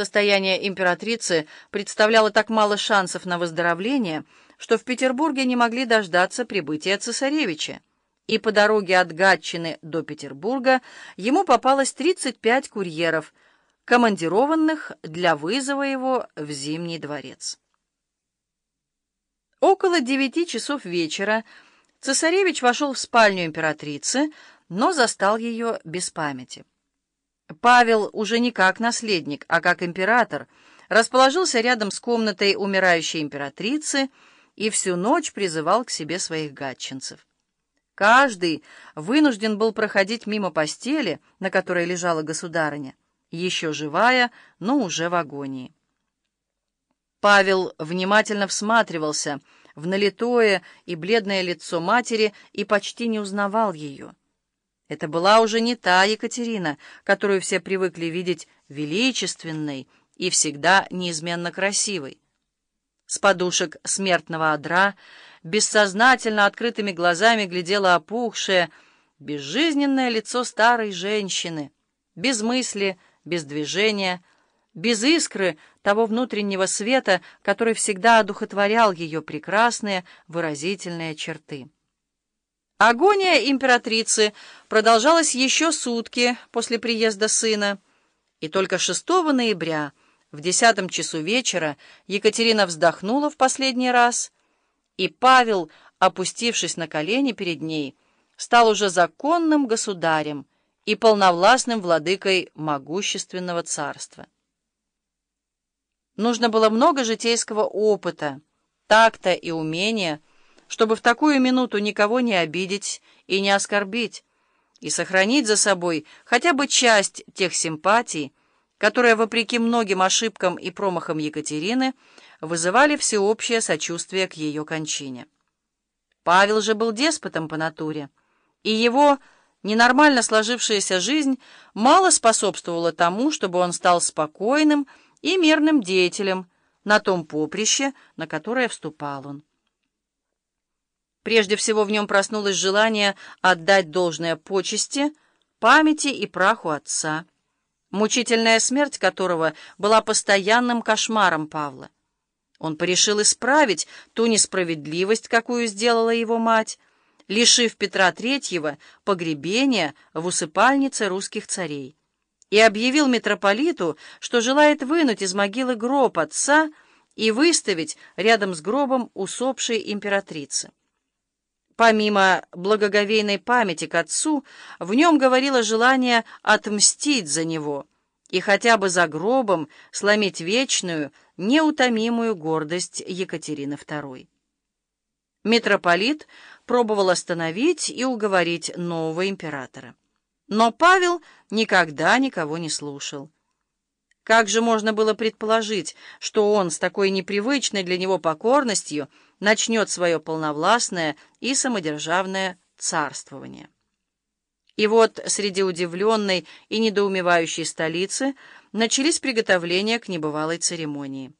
Состояние императрицы представляло так мало шансов на выздоровление, что в Петербурге не могли дождаться прибытия цесаревича, и по дороге от Гатчины до Петербурга ему попалось 35 курьеров, командированных для вызова его в Зимний дворец. Около девяти часов вечера цесаревич вошел в спальню императрицы, но застал ее без памяти. Павел уже не как наследник, а как император расположился рядом с комнатой умирающей императрицы и всю ночь призывал к себе своих гатчинцев. Каждый вынужден был проходить мимо постели, на которой лежала государыня, еще живая, но уже в агонии. Павел внимательно всматривался в налитое и бледное лицо матери и почти не узнавал ее. Это была уже не та Екатерина, которую все привыкли видеть величественной и всегда неизменно красивой. С подушек смертного одра бессознательно открытыми глазами глядело опухшее, безжизненное лицо старой женщины, без мысли, без движения, без искры того внутреннего света, который всегда одухотворял ее прекрасные выразительные черты. Агония императрицы продолжалась еще сутки после приезда сына, и только 6 ноября в десятом часу вечера Екатерина вздохнула в последний раз, и Павел, опустившись на колени перед ней, стал уже законным государем и полновластным владыкой могущественного царства. Нужно было много житейского опыта, такта и умения, чтобы в такую минуту никого не обидеть и не оскорбить, и сохранить за собой хотя бы часть тех симпатий, которые, вопреки многим ошибкам и промахам Екатерины, вызывали всеобщее сочувствие к ее кончине. Павел же был деспотом по натуре, и его ненормально сложившаяся жизнь мало способствовала тому, чтобы он стал спокойным и мирным деятелем на том поприще, на которое вступал он. Прежде всего в нем проснулось желание отдать должное почести, памяти и праху отца, мучительная смерть которого была постоянным кошмаром Павла. Он порешил исправить ту несправедливость, какую сделала его мать, лишив Петра Третьего погребения в усыпальнице русских царей, и объявил митрополиту, что желает вынуть из могилы гроб отца и выставить рядом с гробом усопшей императрицы. Помимо благоговейной памяти к отцу, в нем говорило желание отмстить за него и хотя бы за гробом сломить вечную, неутомимую гордость Екатерины II. Митрополит пробовал остановить и уговорить нового императора. Но Павел никогда никого не слушал. Как же можно было предположить, что он с такой непривычной для него покорностью начнет свое полновластное и самодержавное царствование? И вот среди удивленной и недоумевающей столицы начались приготовления к небывалой церемонии.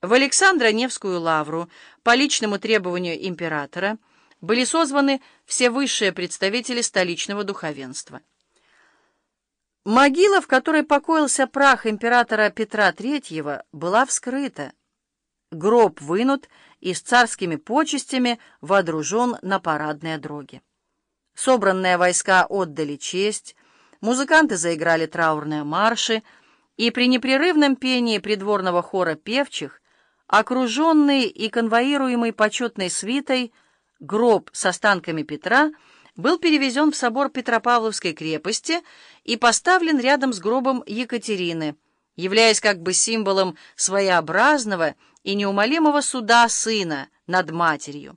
В Александро-Невскую лавру по личному требованию императора были созваны все высшие представители столичного духовенства. Могила, в которой покоился прах императора Петра III, была вскрыта. Гроб вынут и с царскими почестями водружен на парадные дроги. Собранные войска отдали честь, музыканты заиграли траурные марши, и при непрерывном пении придворного хора певчих, окруженный и конвоируемый почетной свитой, гроб с останками Петра — был перевезен в собор Петропавловской крепости и поставлен рядом с гробом Екатерины, являясь как бы символом своеобразного и неумолимого суда сына над матерью.